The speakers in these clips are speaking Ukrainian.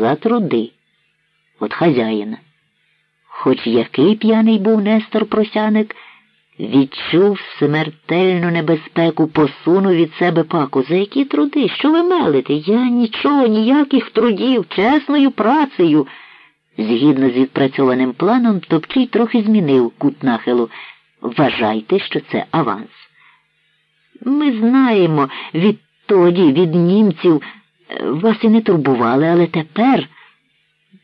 За труди. От хазяїна. Хоч який п'яний був Нестор Просяник, відчув смертельну небезпеку, посунув від себе паку. За які труди? Що ви мелите? Я нічого, ніяких трудів, чесною працею. Згідно з відпрацьованим планом, топчий трохи змінив кут нахилу. Вважайте, що це аванс. Ми знаємо, відтоді, від німців, вас і не турбували, але тепер.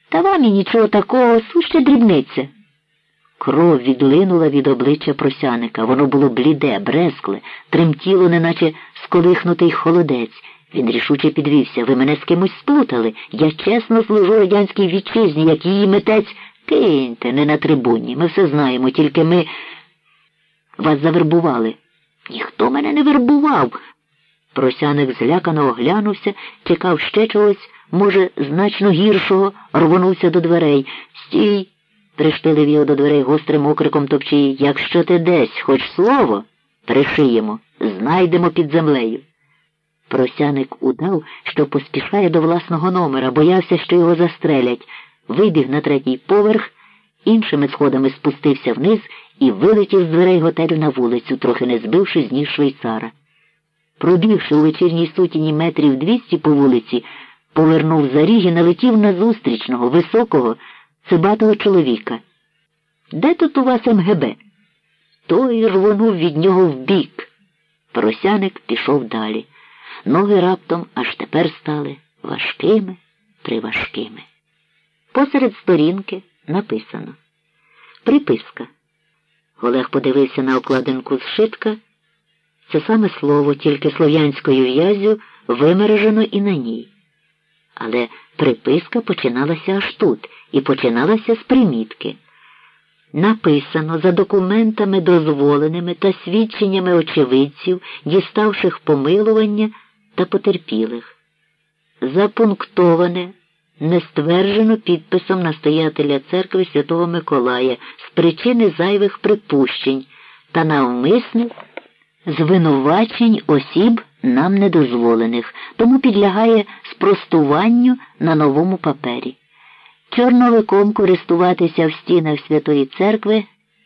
Та вам і нічого такого, суще дрібниця. Кров відлинула від обличчя просяника. Воно було бліде, брескле, тремтіло, неначе сколихнутий холодець. Він рішуче підвівся. Ви мене з кимось сплутали. Я чесно служу радянській вітчизні, як її митець. Киньте, не на трибуні. Ми все знаємо, тільки ми вас завербували. Ніхто мене не вербував. Просяник злякано оглянувся, чекав ще чогось, може, значно гіршого, рвонувся до дверей. Стій, приштилив його до дверей гострим окриком топчії. Якщо ти десь хоч слово, пришиємо, знайдемо під землею. Просяник удав, що поспішає до власного номера, боявся, що його застрелять, вибіг на третій поверх, іншими сходами спустився вниз і вилетів з дверей готелю на вулицю, трохи не збивши з ніг швейцара. Пробігши у вечірній сутіні метрів двісті по вулиці, повернув за ріг і налетів на зустрічного, високого, цибатого чоловіка. Де тут у вас МГБ? Той рвонув від нього вбік. Просяник пішов далі. Ноги раптом аж тепер стали важкими приважкими. Посеред сторінки написано Приписка. Олег подивився на окладинку зшитка. Це саме слово, тільки слов'янською в'язю вимережено і на ній. Але приписка починалася аж тут і починалася з примітки. Написано за документами дозволеними та свідченнями очевидців, діставших помилування та потерпілих. Запунктоване, не стверджено підписом настоятеля церкви Святого Миколая з причини зайвих припущень та навмисних звинувачень осіб нам недозволених, тому підлягає спростуванню на новому папері. Чорновиком користуватися в стінах Святої Церкви,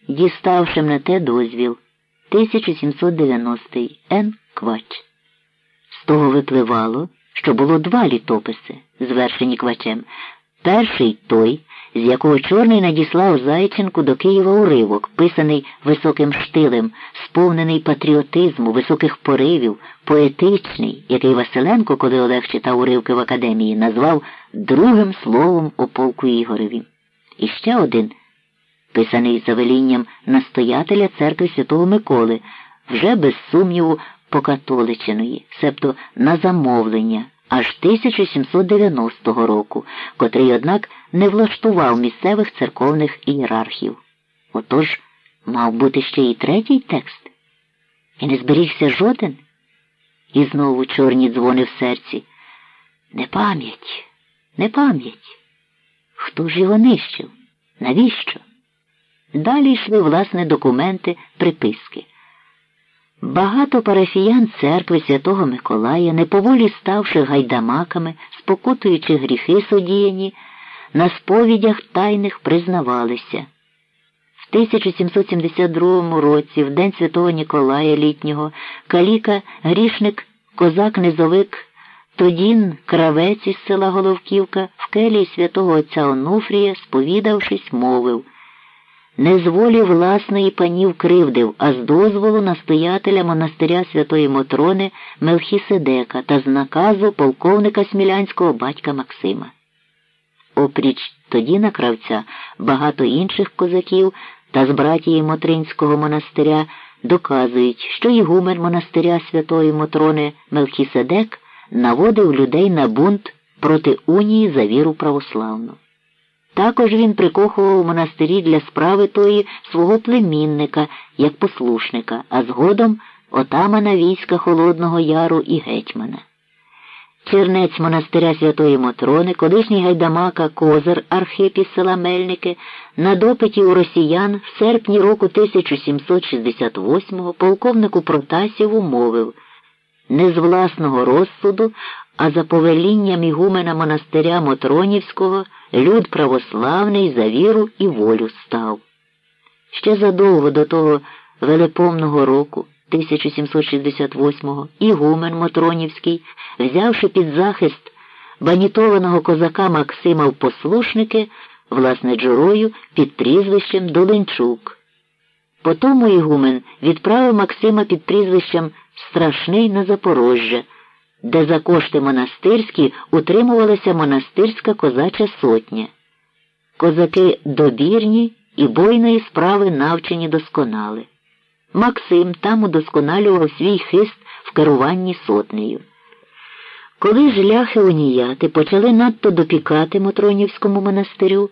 діставшим на те дозвіл 1790 Н. Квач. З того випливало, що було два літописи, звершені квачем. Перший той, з якого чорний надіслав Зайченку до Києва уривок, писаний високим штилем, сповнений патріотизму, високих поривів, поетичний, який Василенко, коли Олег читав уривки в академії, назвав другим словом о полку Ігореві. І ще один, писаний за велінням настоятеля церкви Святого Миколи, вже без сумніву покатоличеної, себто на замовлення аж 1790 року, котрий, однак, не влаштував місцевих церковних ієрархів. Отож мав бути ще й третій текст. І не зберігся жоден. І знову чорні дзвони в серці. Не пам'ять, не пам'ять. Хто ж його нищив? Навіщо? Далі йшли, власне, документи, приписки. Багато парафіян церкви Святого Миколая, неповолі ставши гайдамаками, спокутуючи гріхи содіяні, на сповідях тайних признавалися. В 1772 році, в День Святого Ніколая Літнього, каліка, грішник, козак-низовик, Тодін, кравець із села Головківка, в келії святого отця Онуфрія, сповідавшись, мовив не з волі власної панів кривдив, а з дозволу настоятеля монастиря святої Мотрони Мелхіседека та з наказу полковника Смілянського батька Максима. Опріч тоді на кравця багато інших козаків та з братії Мотринського монастиря доказують, що ігумен монастиря святої Мотрони Мелхіседек наводив людей на бунт проти унії за віру православну. Також він прикохував у монастирі для справи тої свого племінника як послушника, а згодом отамана війська Холодного Яру і гетьмана. Чернець монастиря Святої Мотрони, колишній гайдамака Козир Архип села Мельники, на допиті у росіян в серпні року 1768-го полковнику Протасєву мовив не з власного розсуду, а за повелінням ігумена монастиря Мотронівського люд православний за віру і волю став. Ще задовго до того велепомного року, 1768-го, ігумен Мотронівський, взявши під захист банітованого козака Максима в послушники, власне джурою під прізвищем Долинчук. Потому Ігумен відправив Максима під прізвищем Страшний на Запорожжя, де за кошти монастирські утримувалася монастирська козача сотня. Козаки добірні і бойної справи навчені досконали. Максим там удосконалював свій хист в керуванні сотнею. Коли ж ляхи уніяти почали надто допікати Мотронівському монастирю,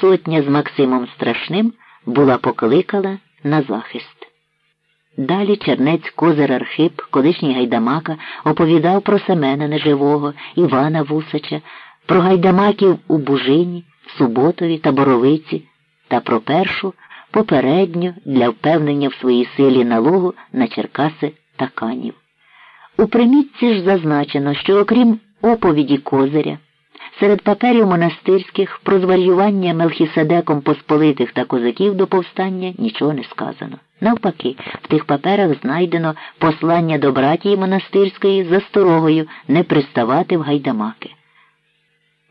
сотня з Максимом Страшним була покликала на захист. Далі чернець Козир Архип, колишній гайдамака, оповідав про Семена Неживого, Івана Вусача, про гайдамаків у Бужині, Суботові та Боровиці та про першу попередню для впевнення в своїй силі налогу на Черкаси та Канів. У примітці ж зазначено, що окрім оповіді Козиря, серед паперів монастирських про зварювання Мелхіседеком посполитих та козаків до повстання нічого не сказано. Навпаки, в тих паперах знайдено послання до братії монастирської за сторогою не приставати в гайдамаки.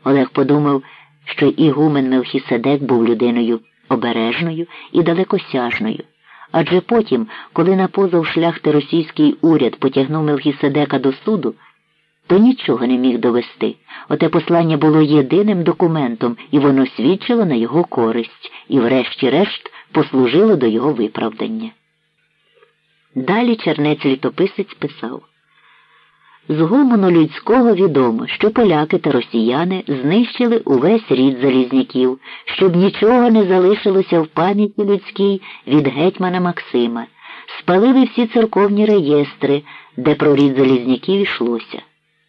Олег подумав, що Ігумен Мелхіседек був людиною обережною і далекосяжною. Адже потім, коли на позов шляхти російський уряд потягнув Мелхіседека до суду, то нічого не міг довести. Оте послання було єдиним документом, і воно свідчило на його користь і, врешті-решт, послужило до його виправдання. Далі чернець літописець писав з гомону людського відомо, що поляки та росіяни знищили увесь рід залізняків, щоб нічого не залишилося в пам'яті людській від гетьмана Максима, спалили всі церковні реєстри, де про рід залізняків йшлося.